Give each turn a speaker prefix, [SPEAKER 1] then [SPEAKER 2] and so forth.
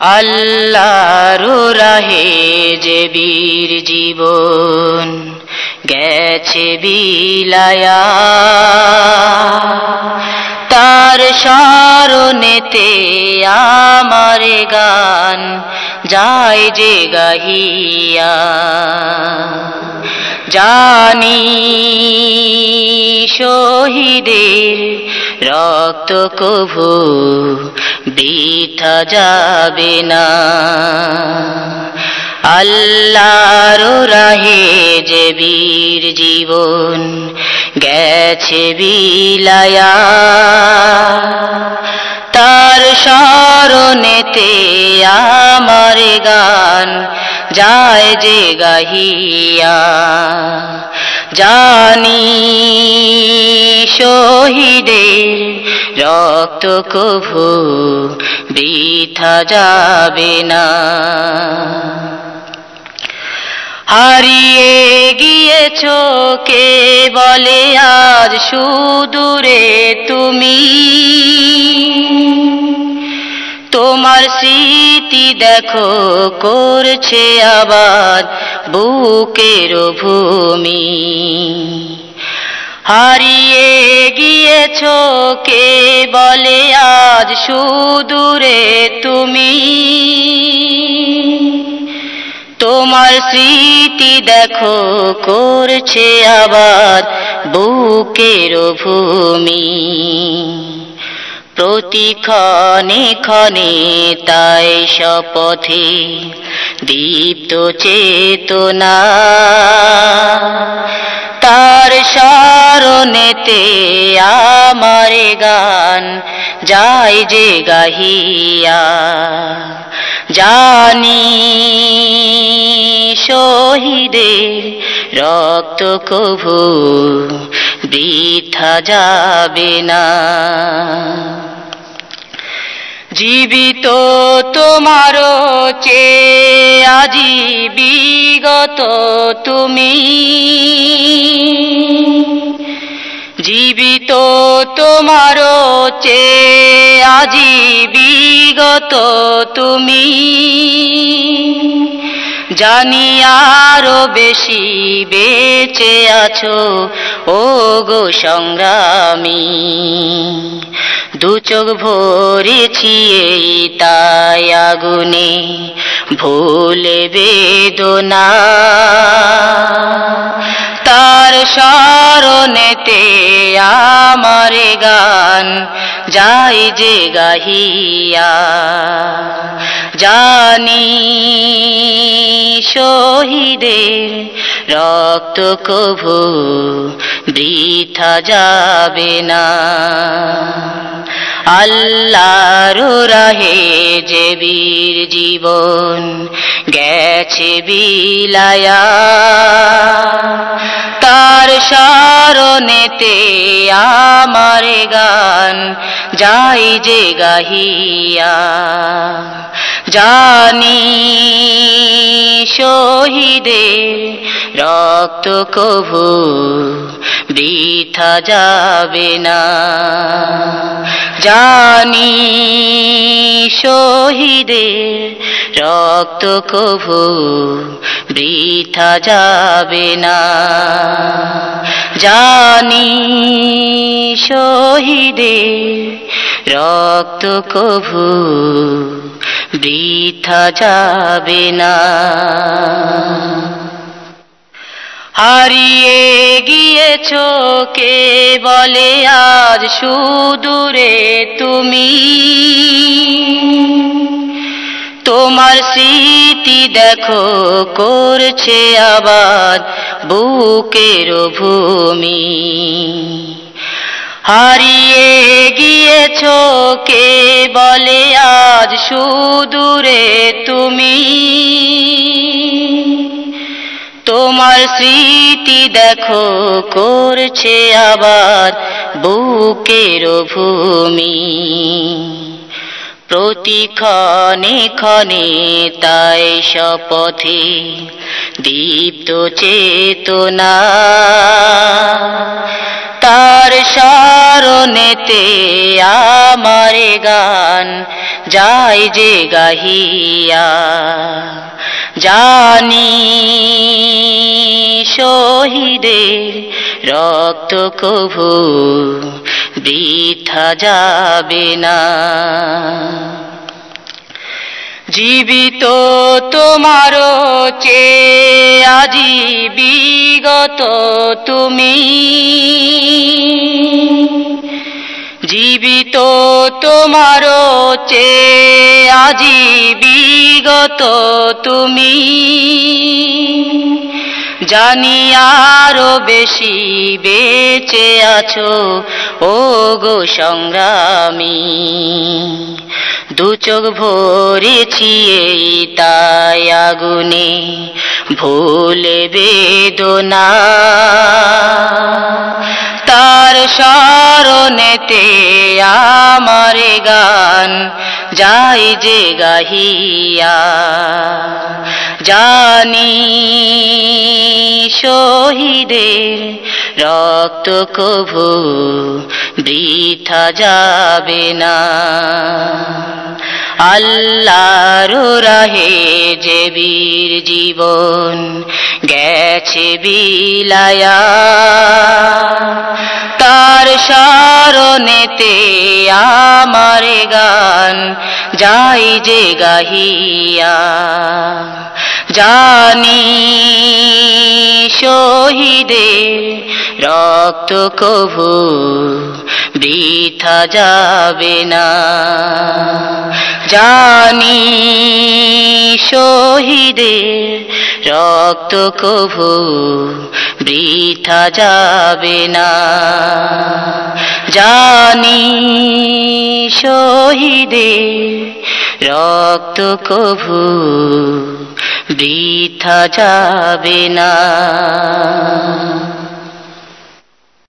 [SPEAKER 1] আল্লাহর রাহে যে বীর জীবন গেছে বিলায়া। তার স্মরণেতে আমার গান যায় যে গাহিয়া। জানি, শহীদের রক্ত কভু বৃথা যাবে না। আল্লাহর রাহে যে বীর জীবন গেছে বিলায়া, তার স্মরণেতে আমার গান যায় যে গাহিয়া। জানি শহীদের রক্ত কভু বৃথা যাবে না। হারিয়ে গিয়েছ কে বলে আজ সুদূরে তুমি। তোমার স্মৃতি দেখো করছে আবার বুকের ভূমি। হারিয়ে গিয়েছ কে বলে আজ সুদূরে তুমি? তোমার স্মৃতি দেখো করছে আবার বুকের ভূমি। প্রতি ক্ষণে তাই শপথে দীপ্ত চেতনা। তার স্মরণেতে আমার গান যায় যে গাহিয়া। জানি শহীদের রক্ত কভু বৃথা যাবে না। জীবিত তোমারও চে আজি বিগত তুমি। জীবিত তোমারও চে আজি বিগত তুমি। জানি আরও বেশি বেঁচে আছো ও গো সংগ্রামী। দু চোখ ভরেছি এই তাই আগুনে, ভুলে বেদনা। তার স্মরণেতে আমার গান, যাই যে গাহিয়া, জানি শহীদের রক্ত কভু বৃথা যাবে না। আল্লাহর রাহে যে বীর জীবন গেছে বিলায়া, তার স্মরণেতে আমার গান যাই যে গাহিয়া, জানি শহীদের রক্ত কভু বৃথা যাবে না। জানি শহীদের রক্ত কভু বৃথা যাবে না। জানি শহীদের রক্ত কভু বৃথা যাবে না। হারিয়ে গিয়েছ কে বলে আজ সুদূরে তুমি? তোমার স্মৃতি দেখো করছে আবার বুকের ভূমি। হারিয়ে গিয়েছ কে বলে আজ সুদূরে তুমি? তোমার স্মৃতি দেখো, করছে আবার বুকের ভূমি। প্রতি ক্ষণে তাই শপথে দীপ্ত চেতনা। তার স্মরণেতে আমার গান যায় যে গাহিয়া। জানি শহীদের রক্ত কভু বৃথা যাবে না। জীবিত তোমার চে আজি বিগত তুমি। জীবিত তোমার চে আজি বিগত তুমি। জানি আরও বেশি বেঁচে আছো ও গো সংগ্রামী। দু চোখ ভরেছি এই তাই আগুনে, ভুলে বেদনা। তার স্মরণেতে আমার গান, যাই যে গাহিয়া। জানি শহীদের রক্ত কভু বৃথা যাবে না। আল্লাহর রাহে যে বীর জীবন গেছে বিলায়া। তার স্মরণেতে আমার গান যাই যে গাহিয়া। জানি শহীদের রক্ত কভু বৃথা যাবে না। জানি শহীদের রক্ত কভু বৃথা যাবে না। জানি শহীদে রক্ত কভু বৃথা যাবে না।